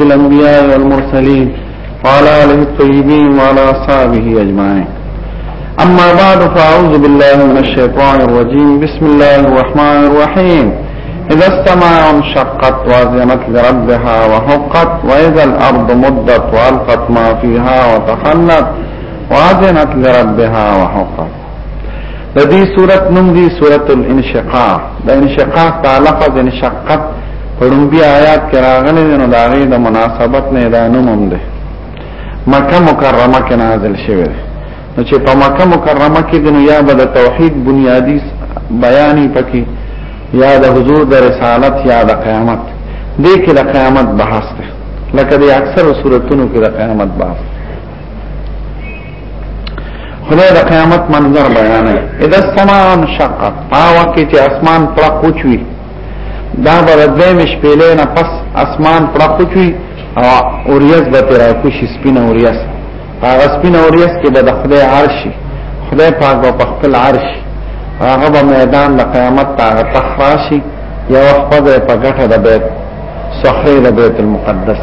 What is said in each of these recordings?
الأنبياء والمرسلين وعلى آله الطيبين وعلى أصحابه أجمعين أما بعد فأعوذ بالله من الشيطان الرجيم بسم الله الرحمن الرحيم إذا السماء انشقت وأذنت لربها وحقت وإذا الأرض مدت وألقت ما فيها وتخلت وأذنت لربها وحقت د دې صورت نوم دی صورت الانشقاق د انشقاق تعلق د انشقاق په لومبي آیات کې راغلي نو دا غي د مناسبت نه دا نوم هم دی مکه مکرمه کې نازل شوی دی نو چې په مکه مکرمه کې د نو یا د توحید بنیادی بیانې پکې یا د حضور د رسالت یا د قیامت دې کې د قیامت بحث دی لکه د اکثر صورتونو کې د قیامت بحث خدای د قیامت منظر بیانوي اذا السماء انشقت پاوه کې چې اسمان پر کوچوي دا به د دویم شپېلې نه پس اسمان پر کوچوي او اوریاس به تر کوشي سپینه اوریاس هغه سپینه اوریاس کې به د خدای عرش خدای پاک په خپل عرش هغه به میدان د قیامت ته تخراشي یو خپل په ګټه د بیت صخره د بیت المقدس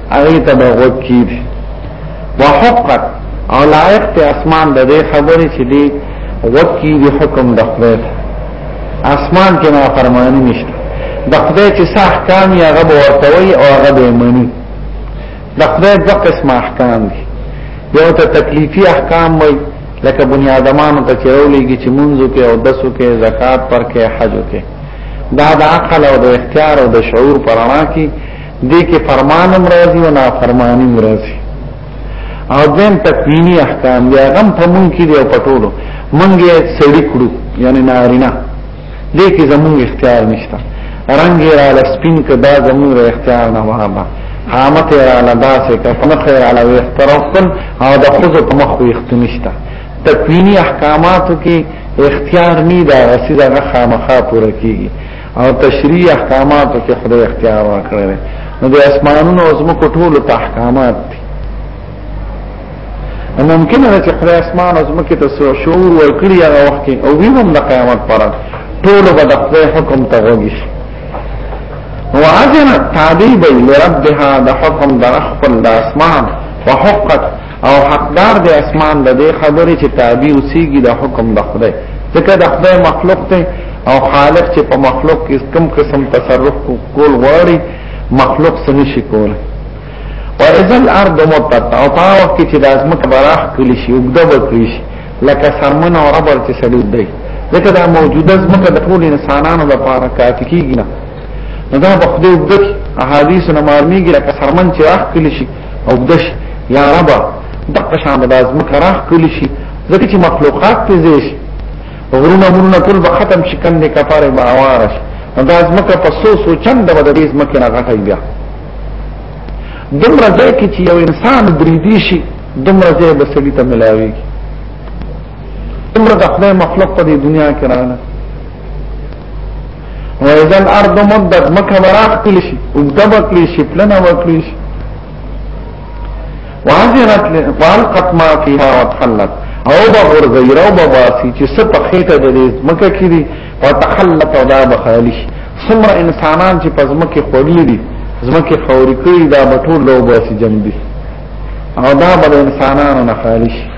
هغه ته به وکیل وحقق او لایق ته اسمان د دې خبرې چې دی وکیل حکم د خدای اسمان کې نه فرمانی نشته د خدای چې صح کام یا غب ورته وي او غب منی د خدای د قسم احکام دي یو ته تکلیفي احکام وي لکه بنی آدمانو ته چرولېږي چې منځو کې او دسو کې زکات پر کې حج کې دا د عقل او د اختیار او د شعور پر اړه کې دې کې فرمان هم راځي او نافرمانی هم راځي او دیم تکوینی احکام دی هغه په مونږ کې دی او پټولو مونږ یې سړی کړو یعنی نارینه دې کې زمونږ اختیار نشته رنگ یې را لسپین کدا زمونږ اختیار نه وابه قامت یې را لداسې کفنخ یې را لوي اخترفن او د خوځو په مخ وي اختنشته تکوینی احکاماتو کې اختیار نه دا رسیدغه خامخا پوره کیږي او تشریع احکاماتو کې خدای اختیار ورکړی نو د اسمانونو او زمکو ټولو ته احکامات دي ممکن ده چې خدای اسمان او زمکه ته شعور ورکړي هغه وخت کې او وی هم د قیامت پر ټول به د خدای حکم ته وږي شي وعزم تابع به لربها د حکم د خپل د اسمان وحقت او حقدار د اسمان د دې خبرې چې تابع اوسېږي د حکم د خدای ځکه د خدای مخلوق ته او خالق چې په مخلوق کې کوم قسم تصرف کول غواړي مخلوق څه نشي کولی او اذا الارض مطت او په وخت کې چې د ازمک براح کلی شي وګدا وکړي شي لکه سرمن او ربر چې سړي دی ځکه دا موجوده ازمک د ټول انسانانو لپاره کافي کیږي نه دا بخدای وګړي احادیث نه مارمیږي لکه سرمن چې راخ کلی شي او دش یا رب دغه شان د لازم کراخ کلی شي ځکه چې مخلوقات ته زی شي غرونه غرونه ټول به ختم شي کنده کفاره به اوار شي دا زمکه په سو سو چند به د دې زمکه نه غټي بیا دومره ځای کې چې یو انسان بریدي شي دومره ځای به سړي ته ملاوي دومره د خدای مخلوق په دې دنیا کې راغله و اذا الارض مدت مکه براخ کلی شي وګدا وکلی شي پلنا وکلی شي وازرت والقت ما فيها وتخلت او به غرزي رو به واسي چې څه په خېټه د دې مکه کې دي وتخلت او دا به خالي شي څومره انسانان چې په زمکه خورلي دي زمکه خوري کړی دا به ټول لو باسي جنبي او دا به انسانانو نه خالي شي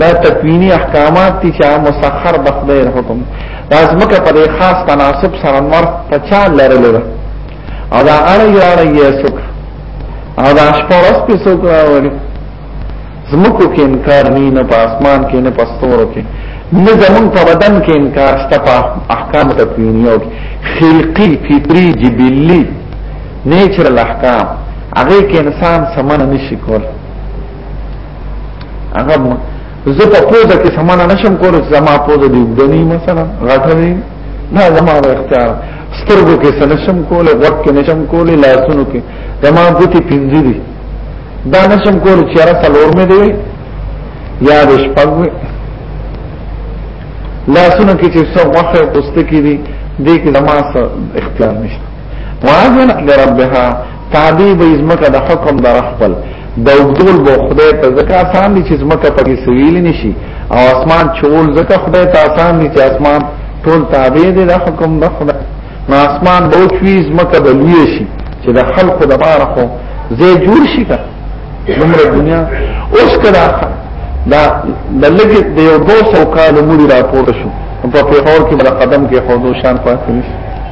دا تکوینی احکامات دي چې مسخر د خدای حکم دا ځمکه په خاص تناسب سره نور په چا لرل ده او دا اړه یې اړه یې سوک او دا شپه ورځ په سوک راوړي زمکو کې انکار نه نه په اسمان کې نه په ستورو کې نه زمون په بدن کې انکار شته په احکام تکوینیو کې خلقی فطری جبلی نیچرل احکام هغه کې انسان سمنه نشي کولای هغه زه په پوزه کې سمانه نشم کولای چې زما پوزه دې دني مثلا غټه نه نه زما به اختیار سترګو کې سنشم کولای غوږ کې نشم کولای لاسونو کې زما ګوتې پنځه دي دا نشم کولای چې را څلور مې دی یا د شپږ لاسونو کې چې څو وخت پوسټ کې دي دې کې زما اختیار نشته واذنت لربها تعذيب ازمکه د حکم در خپل د وګدول بو خدای ته ځکه آسان دي چې ځمکه پکې سویل نشي او اسمان چول ځکه خدای ته آسان دي چې اسمان ټول تابع دي د حکم د خدای نو اسمان به چوي ځمکه به لوی شي چې د خلقو د بار خو زه جوړ شي کا عمره دنیا اوس کدا دا د لګي د یو 200 کال موري راپور شو په پیښور کې بل قدم کې خودو شان پاتې نشي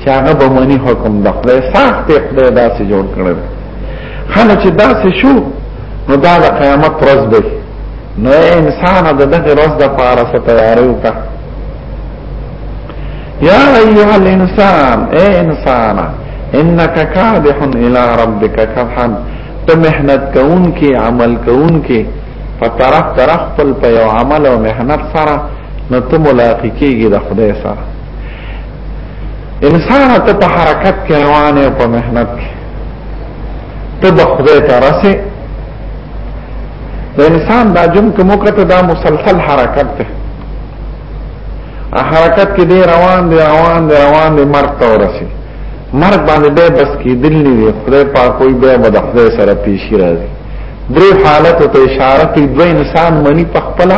چې هغه به منی حکم د خدای ساخت خدای داسې جوړ کړی دی خانه چې داسې شو نو دا د قیامت ورځ دی نو انسان د دغه ورځ د پاره څه تیاری وکړه یا ایها الانسان اے انسان انک کادح الی ربک کفن ته مهنت کون کې عمل کون کې په طرف طرف خپل په یو عمل او مهنت سره نو ته ملاقات کیږي د خدای سره انسان ته په حرکت کې روان او په مهنت کې ته به خدای ته رسې د انسان دا جون کې موقع ته دا مسلسل حرکت ده حرکت کې دی روان دی روان دی روان دی مرګ ته ورسي مرګ باندې به بس کې دل نه وي خدای پاک کوئی به بد خدای سره پیشي راځي درې حالت ته اشاره کوي دوی انسان منی په خپل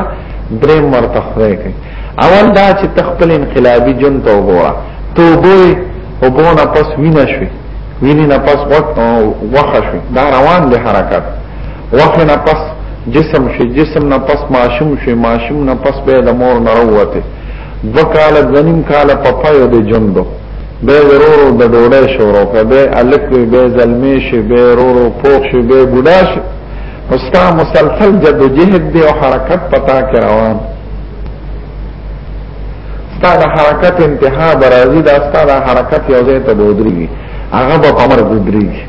درې مرته خدای کوي اول دا چې تخپل انقلابي جون ته وګوره توبوي وبونه پس وینه شوي ویني نه پس وخه شوي دا روان دي حرکت وخه نه پس جسم شي جسم نه پس ماشوم شي ماشوم نه پس به د مور نه وروته دو کال دنیم کال پپایو دی جندو به ورورو د ډوډۍ شروع کړه به الک به زلمی شي به ورورو پوښ شي به ګډا شي استا مسلسل جدوجهد دی او حرکت پتا کې روان ستا د حرکت انتها برازي دا ستا د حرکت یو ځای ته بودريږي هغه به په مرګ بودريږي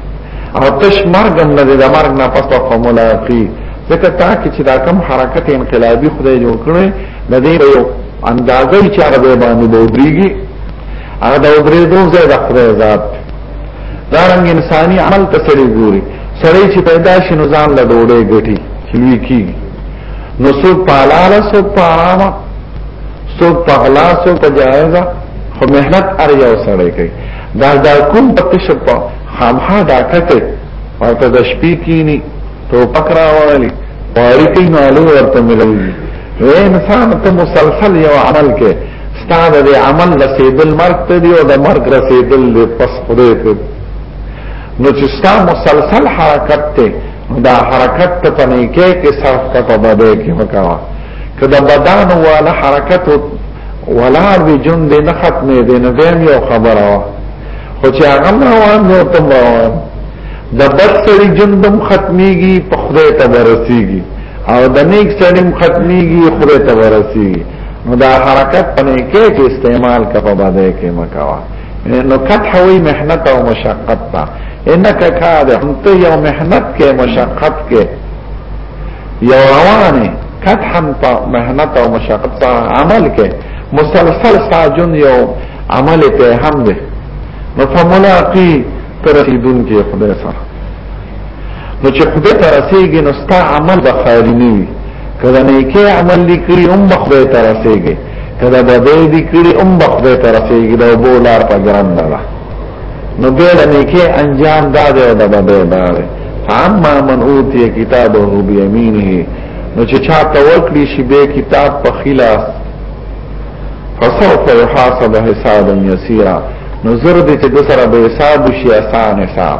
او تش مرګ هم نه د مرګ نه پس په ملاقي ځکه تا کې چې دا کم حرکت انقلابي خدای جوړ کړي د دې یو اندازې چې هغه به باندې بودريږي هغه د بودري دوه ځای د خدای ذات دارنګ انساني عمل ته سړي ګوري سړي چې پیدا شي نو ځان له ډوډۍ ګټي لوی کیږي نو څوک په حلال څوک په حرام څوک په غلا څوک په جایز خو مهنت ار یو سړی کوي دا دا کوم په کشف په خامخا دا کوي ورته د شپې کینی تو پکرا والی واری کوي نو له ورته ملوي اے انسان ته مسلسل یو عمل کې ستاد د عمل رسیدل مرګ ته دی او د مرګ رسیدل له پس خدای ته نو چې ستا مسلسل حرکت ته دا حرکت ته پنه کې کې صرف کا په بده کې وکاوه کدا بدن والا حرکت ولا وی جون دې نه ختمې دې نه دیم یو خبره وا خو چې هغه روان نو تم روان د بد سړي جون دم ختميږي په خدای ته ورسیږي او د نیک سړي ختميږي خدای ته ورسیږي نو دا حرکت په نیکه کې استعمال کا په بده کې مکوا نو کټ هوی محنت او مشقت تا انک کاد انت یو محنت کې مشقت کې یو روانه کټ هم په محنت او مشقت تا عمل کې مسلسل ساجن یو عمل ته هم ده نو فملاقی ترسیدون کې خدای سره نو چې خدای ته رسیږي نو ستا عمل به خالی نه وي کله نه کې عمل لیکي هم به خدای ته رسیږي کله به دې لیکي هم به خدای ته رسیږي دا بولار په ګرام ده نو به نه کې انجام دا دی دا به دا دی اما من اوتی کتابه بیمینه نو چې چا ته ورکړي شي به کتاب په خلاص فسوف يحاسب حسابا يسيرا نو زر دې چې د سره به حساب شي آسان حساب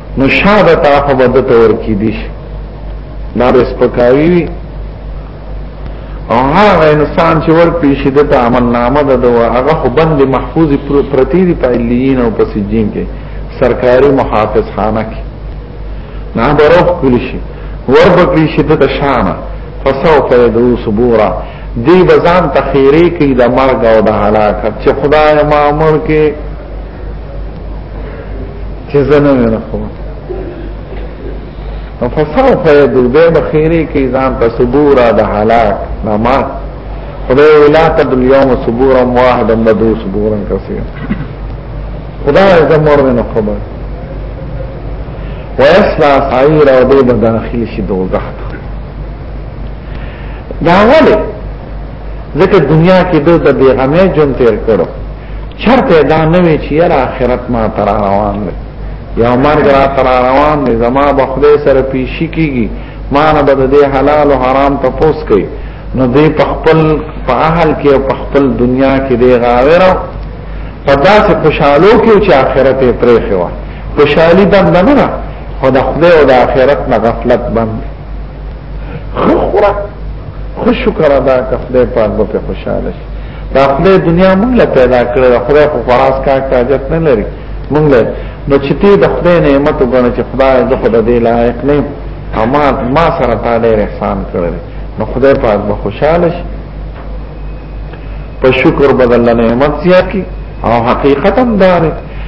نو شاده تا خو بد تور کی دي نار سپکاوی او هغه انسان چې ور پیښې د تعامل نامه ده او هغه خو بند محفوظ پرتی دی په لیین او په سجین کې سرکاري محافظ خانه کې نه بروخ کلی شي ور به کلی شي د شانه فسوف يدو صبورا دی بزان تخیری کی د مرګ او د هلاکت چې خدای ما امر کې چې زه نه نه کوم نو فسوف يدل به بخيري کې ځان په صبور د حالات نما خدای ولا تد اليوم صبورا واحدا مدو صبورا كثير خدای زمور نه خبر ويسلا سعير او دې داخل شي دوزخ دا وله ځکه دنیا کې د بیغمه جون تیر کړو چرته دا نه وی چې یاره آخرت ما تر روان دی یا مرګ را تر روان دی زما به خدای سره پیشي کیږي ما نه به د حلال او حرام ته پوس کوي نو دې په خپل په اهل کې او په خپل دنیا کې دې غاوره په داسې خوشحالو کې چې آخرت یې پرې خوا خوشحالي بند نه نه خو د خدای او د آخرت نه غفلت بند خورا خو شکر ادا کړه خدای پاک به خوشاله شي دا خدای دنیا موږ له پیدا کړې دا خدای خو فراز کا حاجت نه لري موږ له نو چې ته د خدای نعمت وګڼې چې خدای زه خو د دې لایق نه یم اما ما سره تا ډېر احسان کړی نو خدای پاک به خوشاله شي په شکر بدل نعمت زیات کی او حقیقتا دار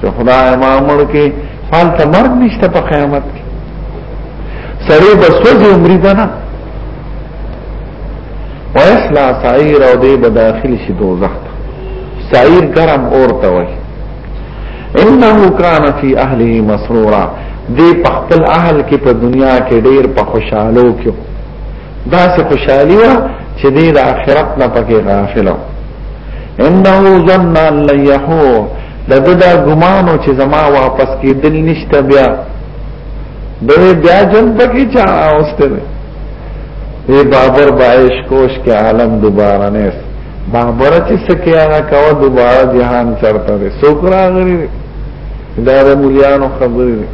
چې خدای ما امر کې حال ته مرګ نشته په قیامت کې سړی بس وځي عمرې بنا ويسلا سعير او دې به داخل شي دوزخ ته سعير ګرم اور ته وای انه کان فی اهله مسرورا دې په خپل اهل کې په دنیا کې ډیر په خوشاله کې دا څه خوشحالي وا چې دې د آخرت نه پکې غافلو انه ظن ان لن يحور د ددا ګمانو چې زما واپس کېدل نشته بیا دوی بیا جن پکې چا اوسته وی بابر بایش کوش کې عالم دوباره نه بابر چې سکیا نه کاوه دوباره جهان چرته سوکرا غری دا د مليانو خبرې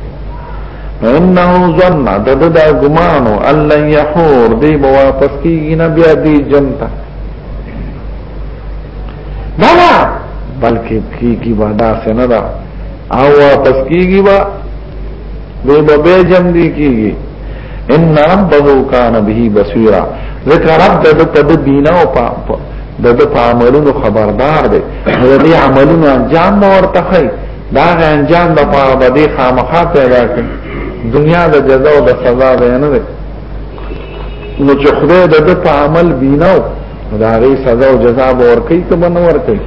انه ظن دد دا ګمانو الله يحور دی به واپس کیږي نه بیا دی جنتا بلا بلکې کیږي با دا سنه دا او واپس کیږي با دی به به جن دی کیږي ان ربه کان به بصیرا ذکر رب دد تد بینا او پا دد په عملونو خبردار دی دې عملونو انجام ورته خي دا غي انجام د پاره به دي خامخا پیدا کړي دنیا د جزا او د سزا ده نه ده نو چې خدای د په عمل بیناو دا غي سزا او جزا به ورکړي ته به نه ورکړي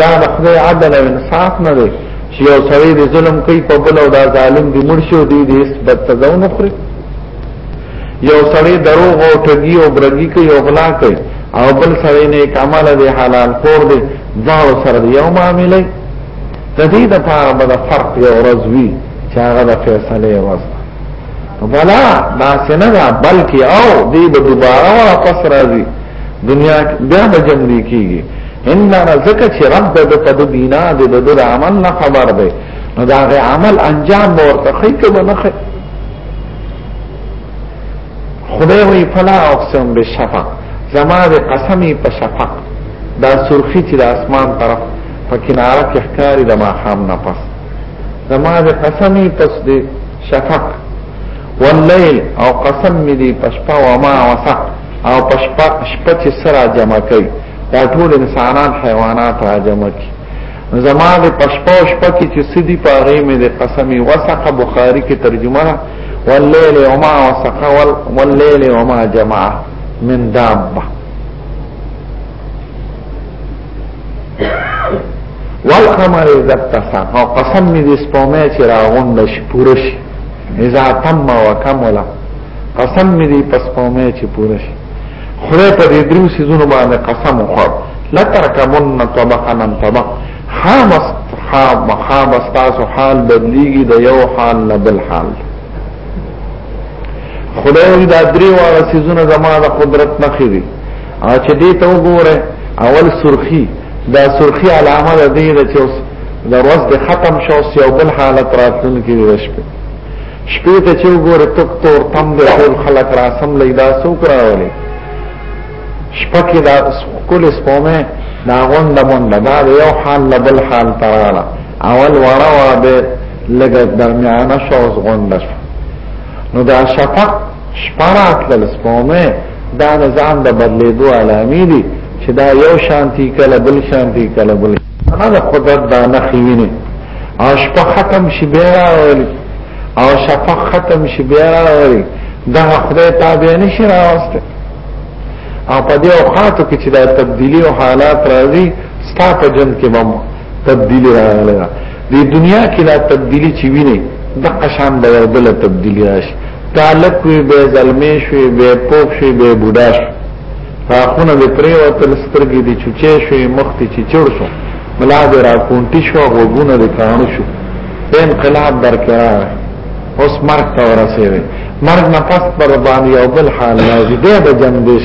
دا د خدای عدل او انصاف نه ده چې یو سړی د ظلم کوي په بل او دا ظالم دی مرشو دی دې بد سزا نه خوري یو سړی دروغ او ټګي او برګي کوي او غلا کوي او بل سړی نه کمال دی حلال خور دی ځاو سره یو معاملې د دې د پاره به د فرق یو ورځ وي چې هغه د فیصله ورځ بلا دا سنه دا بلکې او دې به دوباره ورا پس راځي دنیا بیا به جملې کیږي ان رزق چې رب د په دینا د د عمل نه خبر دی نو دا غي عمل انجام ورته خې کبه نه خې خدای وی فلا اقسم بالشفق زما د قسمی په شفق دا سرخی چې د اسمان طرف په کناره کې ښکاری د ماښام نه پس زما د قسمی پس د شفق واللیل او قسم می دی پشپا و ما وسق او پشپا شپا چې سره جمع کوي دا ټول انسانان حیوانات را جمع کوي زما د پشپا او شپا کې چې سدي پاغې می د قسمی وسق بخاری کې ترجمه ده واللیل و ما وسق واللیل و ما جمع من دابه والقمر اذا اتسع او قسم می دې سپومه چې راغونډ شي پوره شي اذا تم وکمل قسم می دې پس سپومه چې پوره شي خدای په دې درو سيزونو باندې قسم وخور لا ترکمن طبقا طبق خامس خام خام استاسو حال بدلیږي د یو حال نه بل حال خدای دا درې واړه سيزونه زموږ د قدرت نه خېږي او چې دې ته وګوره اول سرخی دا سرخی علامه ده دې د چوس د ورځ د ختم شو سی او بل حالت راتلون کې د شپې شپې ته چې وګوره تک تور تم د ټول خلک را سم لیدا سو کراولې شپه کې دا کل سپومه دا غوند مونږ دا یو حال له بل حال تراله اول وړه وا به لګ درمیانه شو غوند نو دا شفق شپرات لسپومه دا نظام د بدلیدو علامې دي چې دا یو شانتی کله بل شانتی کله بل نه د قدرت دا نه خېوینه او شپه ختم شي بیا راولي او شفق ختم شي بیا راولي دا خدای تابع نشي راوسته او په دې اوقاتو کې چې دا تبدیلی او حالات راځي ستا په جن کې بم تبدیلی راغلی دا دی دنیا کې دا تبدیلی چې ویني د قشان به یو بل تبدیلی راشي تعلق وی به ظلمې شوې به پوک شوې به بوډا شوې خونه به پریوتل سترګې دي چوچې شوې مخ ته چې چور شو ملا به را کونټي شو غوګونه دې کانو شو په انقلاب برقرار اوس مرګ ته ورسېږي مرګ نه پس پر باندې یو بل حال راځي دې د جنبش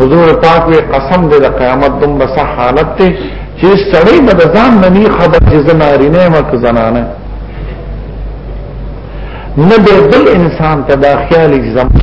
حضور پاک وی قسم دې د قیامت دوم بس حالت ته چې سړی به د ځان نه ني خبر چې زناري نه مک زنانه نه به بل انسان ته دا خیال چې